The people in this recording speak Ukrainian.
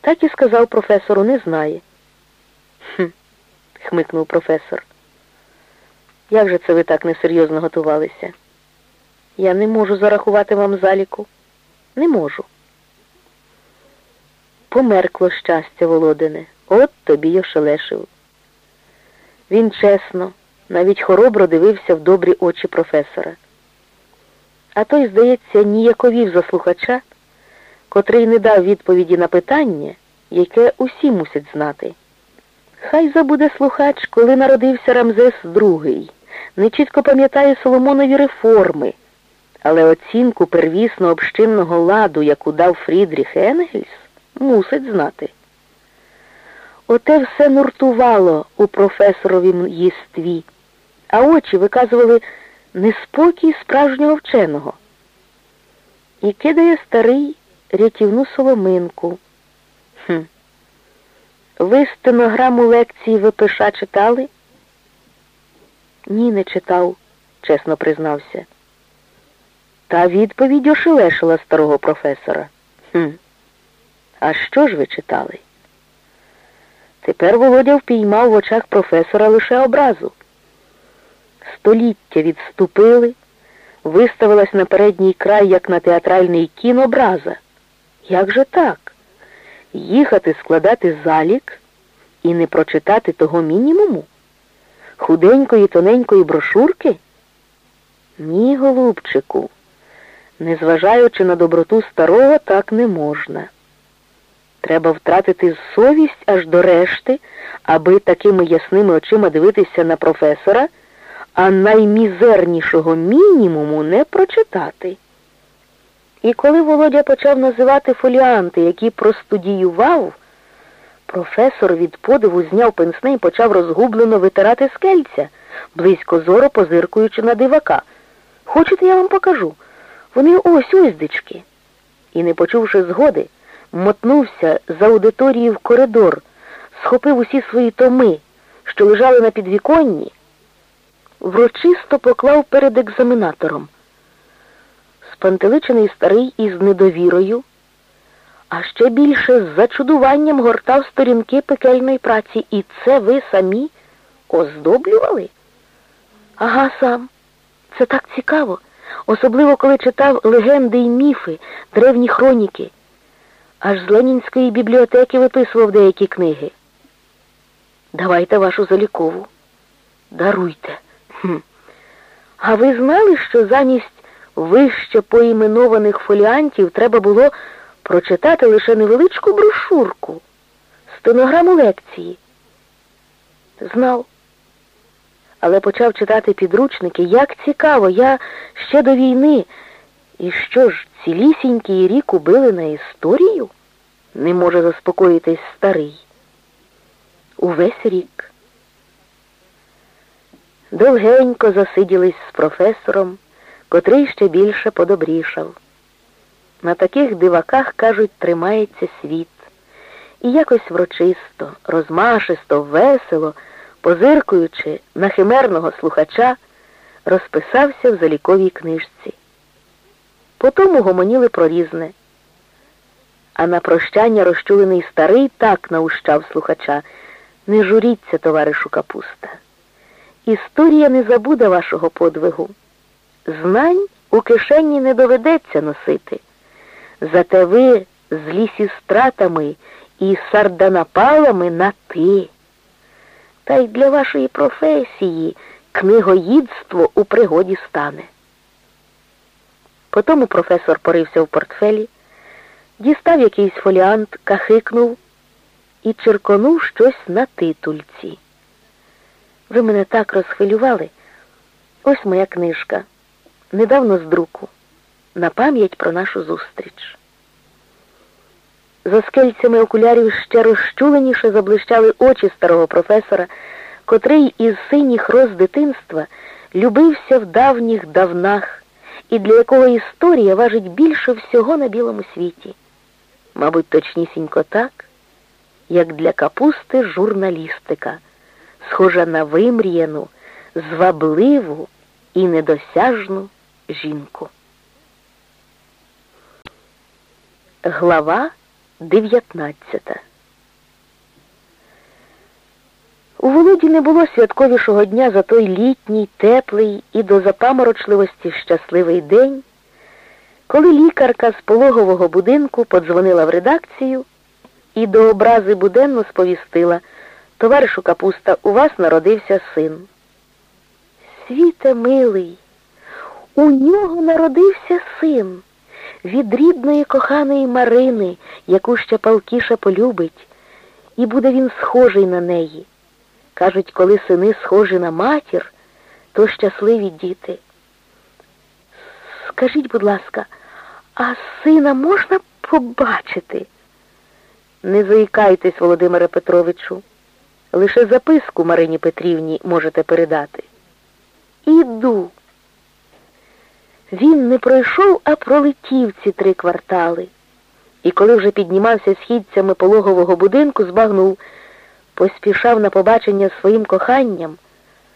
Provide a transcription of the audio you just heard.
Так і сказав професору, не знає. Хм, хмикнув професор. Як же це ви так несерйозно готувалися? Я не можу зарахувати вам заліку. Не можу. Померкло щастя, Володине, от тобі й ошелешив. Він чесно, навіть хоробро дивився в добрі очі професора. А той, здається, ніяковів за слухача, котрий не дав відповіді на питання, яке усі мусять знати. Хай забуде слухач, коли народився Рамзес II, не чітко пам'ятає Соломонові реформи, але оцінку первісно общинного ладу, яку дав Фрідріх Енгельс, мусить знати. Оте все нуртувало у професоровім єстві, а очі виказували неспокій справжнього вченого. І кидає старий рятівну соломинку. Хм. Ви стенограму лекції ВПШ читали? Ні, не читав, чесно признався. Та відповідь ошелешила старого професора. Хм. А що ж ви читали? Тепер Володя впіймав в очах професора лише образу. Століття відступили, виставилась на передній край, як на театральний кін образа. Як же так? Їхати складати залік і не прочитати того мінімуму? Худенької, тоненької брошурки? Ні, голубчику, незважаючи на доброту старого, так не можна. Треба втратити совість аж до решти, аби такими ясними очима дивитися на професора, а наймізернішого мінімуму не прочитати. І коли Володя почав називати фоліанти, які простудіював, професор від подиву зняв пенсне і почав розгублено витирати скельця, близько зоро позиркуючи на дивака. Хочете, я вам покажу? Вони ось уздечки. І, не почувши згоди, мотнувся з аудиторії в коридор, схопив усі свої томи, що лежали на підвіконні, врочисто поклав перед екзаменатором. Спантеличений старий із недовірою, а ще більше з зачудуванням гортав сторінки пекельної праці. І це ви самі оздоблювали? Ага, сам. Це так цікаво, особливо коли читав легенди й міфи, древні хроніки. Аж з Ленінської бібліотеки виписував деякі книги. Давайте вашу залікову. Даруйте. Хм. А ви знали, що замість вище поіменованих фоліантів треба було прочитати лише невеличку брошурку, стенограму лекції? Знав. Але почав читати підручники. Як цікаво, я ще до війни. І що ж, цілісінький рік убили на історію? Не може заспокоїтись старий. Увесь рік. Довгенько засиділись з професором, котрий ще більше подобрішав. На таких диваках, кажуть, тримається світ. І якось врочисто, розмашисто, весело, позиркуючи на химерного слухача, розписався в заліковій книжці. Потому гомоніли про різне. А на прощання розчулений старий так наущав слухача. Не журіться, товаришу капуста. Історія не забуде вашого подвигу. Знань у кишені не доведеться носити. Зате ви з лісістратами і сарданапалами на ти. Та й для вашої професії книгоїдство у пригоді стане. Потому професор порився в портфелі, дістав якийсь фоліант, кахикнув і черконув щось на титульці. Ви мене так розхвилювали. Ось моя книжка. Недавно з друку. На пам'ять про нашу зустріч. За скельцями окулярів ще розчуленіше заблищали очі старого професора, котрий із синіх роз дитинства любився в давніх давнах і для якого історія важить більше всього на білому світі. Мабуть, точнісінько так, як для капусти журналістика, схожа на вимріяну, звабливу і недосяжну жінку. Глава 19 У Володі не було святковішого дня за той літній, теплий і до запаморочливості щасливий день, коли лікарка з пологового будинку подзвонила в редакцію і до образи буденно сповістила товаришу Капуста, у вас народився син. Світе милий, у нього народився син від рідної коханої Марини, яку ще палкіша полюбить, і буде він схожий на неї. Кажуть, коли сини схожі на матір, то щасливі діти. Скажіть, будь ласка, а сина можна побачити? Не заїкайтесь, Володимире Петровичу. Лише записку Марині Петрівні можете передати. Іду. Він не пройшов, а пролетів ці три квартали. І коли вже піднімався східцями пологового будинку, збагнув, поспішав на побачення своїм коханням.